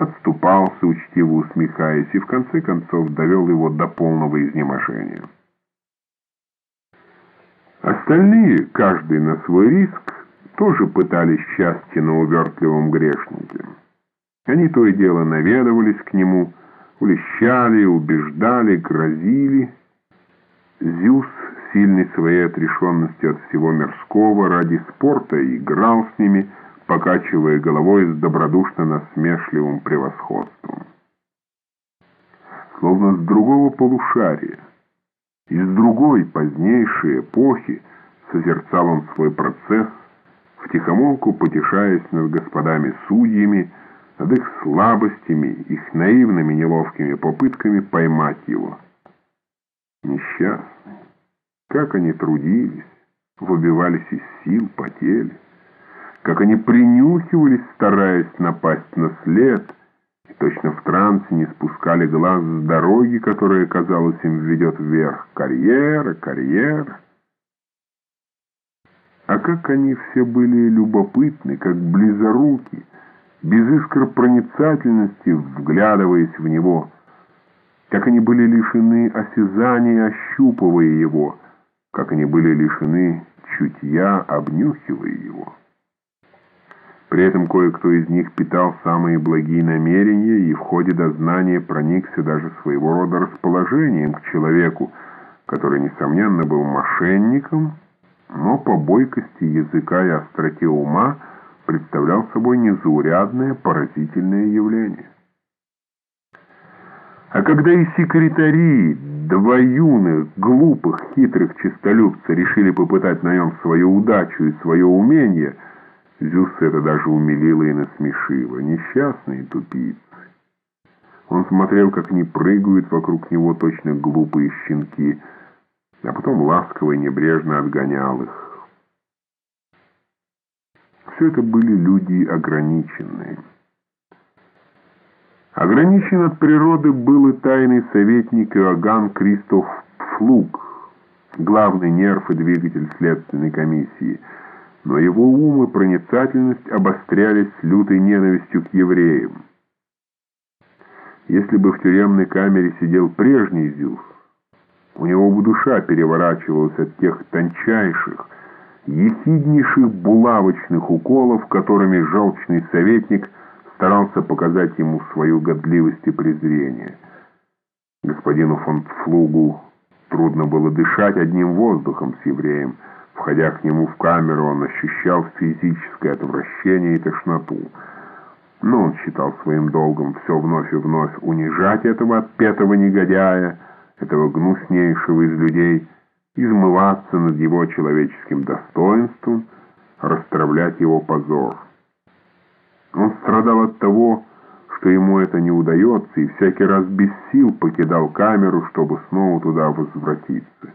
отступался, учтиво усмехаясь, и в конце концов довел его до полного изнеможения. Остальные, каждый на свой риск, тоже пытались счастье на увертливом грешнике. Они то и дело наведывались к нему, улещали, убеждали, грозили. Зюс, сильный своей отрешенностью от всего мирского, ради спорта играл с ними, покачивая головой с добродушно-насмешливым превосходством. Словно с другого полушария, из другой позднейшей эпохи созерцал он свой процесс, втихомолку потешаясь над господами-судьями, над их слабостями, их наивными неловкими попытками поймать его. Несчастные, как они трудились, выбивались из сил, потели, как они принюхивались, стараясь напасть на след, и точно в трансе не спускали глаз с дороги, которая, казалось, им ведет вверх. Карьера, карьера. А как они все были любопытны, как близоруки, без искр проницательности, вглядываясь в него, как они были лишены осязания, ощупывая его, как они были лишены чутья, обнюхивая его. При этом кое-кто из них питал самые благие намерения и в ходе дознания проникся даже своего рода расположением к человеку, который, несомненно, был мошенником, но по бойкости языка и остроте ума представлял собой незаурядное, поразительное явление. А когда и секретари, два юных, глупых, хитрых честолюбца решили попытать на нем свою удачу и свое умение, Зюс это даже умилило и насмешило. Несчастные тупицы. Он смотрел, как они прыгают вокруг него точно глупые щенки, а потом ласково и небрежно отгонял их. Все это были люди ограниченные. Ограничен от природы был и тайный советник Иоганн Кристоф Флуг, главный нерв и двигатель следственной комиссии, но его ум и проницательность обострялись лютой ненавистью к евреям. Если бы в тюремной камере сидел прежний Зюс, у него бы душа переворачивалась от тех тончайших, ехиднейших булавочных уколов, которыми желчный советник старался показать ему свою годливость и презрение. Господину фон Флугу трудно было дышать одним воздухом с евреем. Входя к нему в камеру, он ощущал физическое отвращение и тошноту. Но он считал своим долгом все вновь и вновь унижать этого отпетого негодяя, этого гнуснейшего из людей, измываться над его человеческим достоинством, расстравлять его позор. Он страдал от того, что ему это не удается, и всякий раз без сил покидал камеру, чтобы снова туда возвратиться.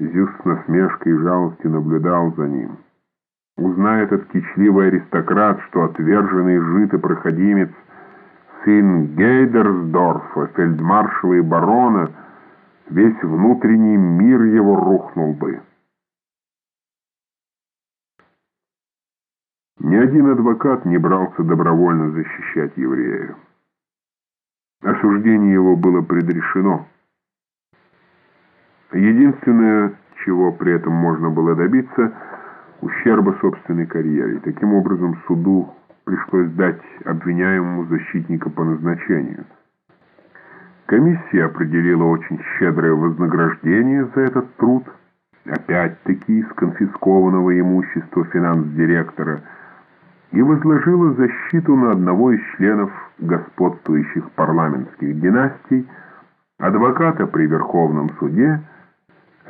Зюс с насмешкой и жалостью наблюдал за ним. Узная этот кичливый аристократ, что отверженный жит и проходимец, сын Гейдерсдорфа, фельдмаршала и барона, весь внутренний мир его рухнул бы. Ни один адвокат не брался добровольно защищать еврея. Осуждение его было предрешено. Единственное, чего при этом можно было добиться, ущерба собственной карьере. Таким образом, суду пришлось дать обвиняемому защитника по назначению. Комиссия определила очень щедрое вознаграждение за этот труд, опять-таки из конфискованного имущества финанс-директора, и возложила защиту на одного из членов господствующих парламентских династий, адвоката при Верховном суде,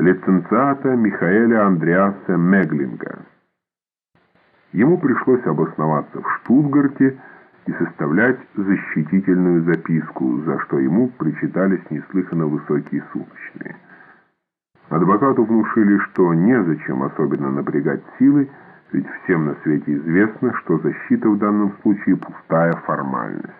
лиценциата Михаэля Андреаса Меглинга. Ему пришлось обосноваться в Штутгарте и составлять защитительную записку, за что ему причитались неслыханно высокие суточные. Адвокату внушили, что незачем особенно напрягать силы, ведь всем на свете известно, что защита в данном случае пустая формальность.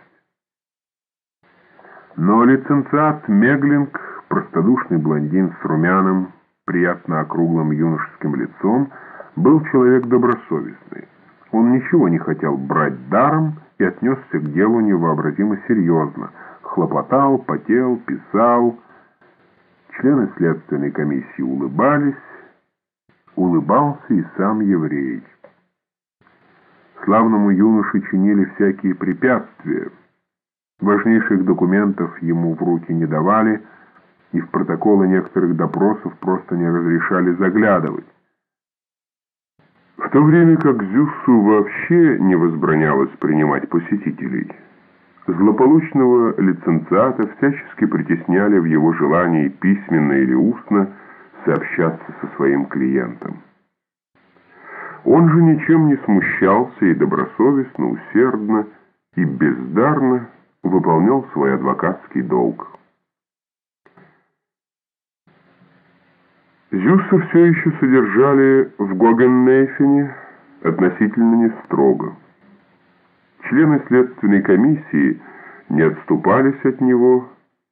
Но лиценциат Меглинг, простодушный блондин с румяным, приятно округлым юношеским лицом, был человек добросовестный. Он ничего не хотел брать даром и отнесся к делу невообразимо серьезно. Хлопотал, потел, писал. Члены следственной комиссии улыбались. Улыбался и сам еврей. Славному юноше чинили всякие препятствия. Важнейших документов ему в руки не давали, и в протоколы некоторых допросов просто не разрешали заглядывать. В то время как Зюссу вообще не возбранялось принимать посетителей. Злополучного лицензиата всячески притесняли в его желании письменно или устно сообщаться со своим клиентом. Он же ничем не смущался и добросовестно, усердно и бездарно выполнял свой адвокатский долг. Зюса все еще содержали в Гогеннейфене относительно не строго. Члены следственной комиссии не отступались от него